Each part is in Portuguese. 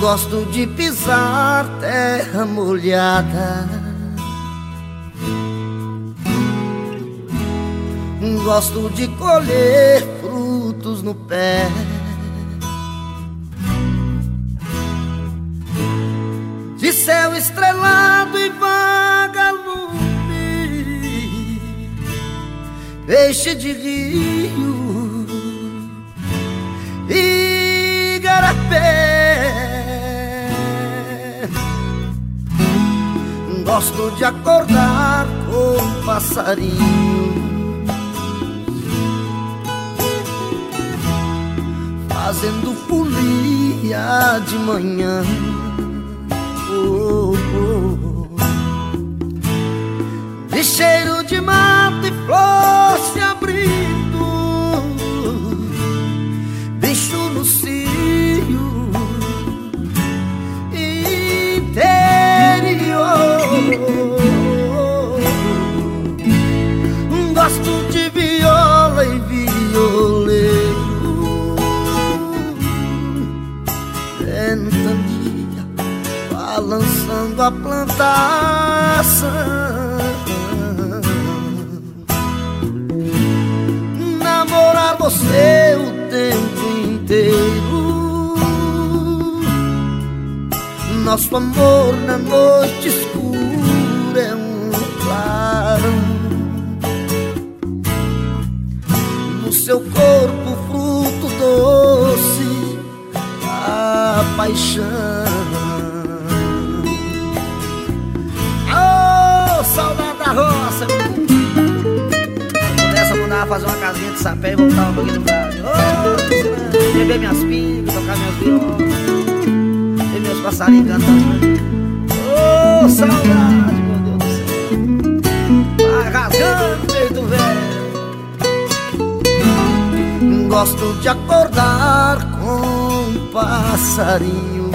Gosto de pisar terra molhada. Gosto de colher frutos no pé. De céu estrelado e vagalume, peixe de rio e garapé. Gosto de acordar com passarinho fazendo folia de manhã. Oh, oh, oh. De cheiro Gosto de viola e violeiro. ventania balançando a plantação. Namorar você o tempo inteiro. Nosso amor na oh, saudade da roça! Se pudesse mudar, fazer uma casinha de sapé e voltar um pouquinho Brasil. Ô, oh, beber minhas pingas, tocar minhas violas, ver meus passarinhos cantando. Oh, saudade, meu Deus do céu! Vai rasgando peito velho. Gosto de acordar com passarinho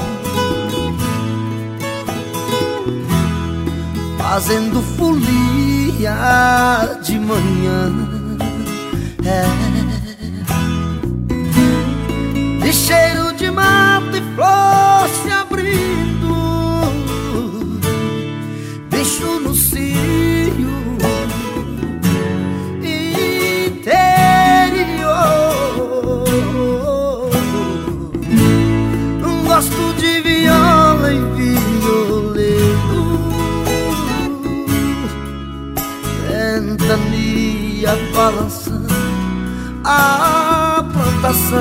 Fazendo folia de manhã é. Ventania balançando a plantação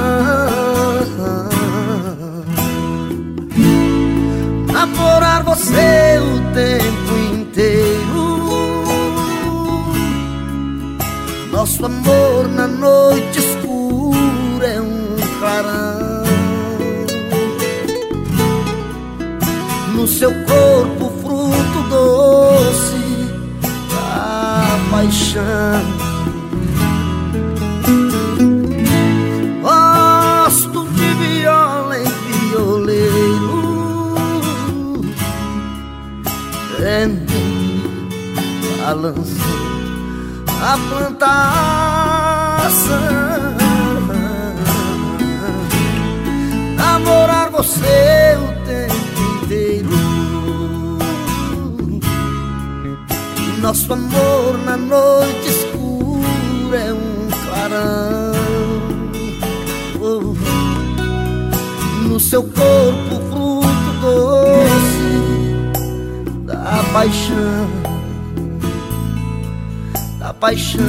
Namorar você o tempo inteiro Nosso amor na noite escura é um clarão no seu corpo fruto doce da paixão. Vendo balançando a plantação. Namorar você o tempo inteiro Nosso amor na noite escura é um clarão oh, No seu corpo fruto da paixão Da paixão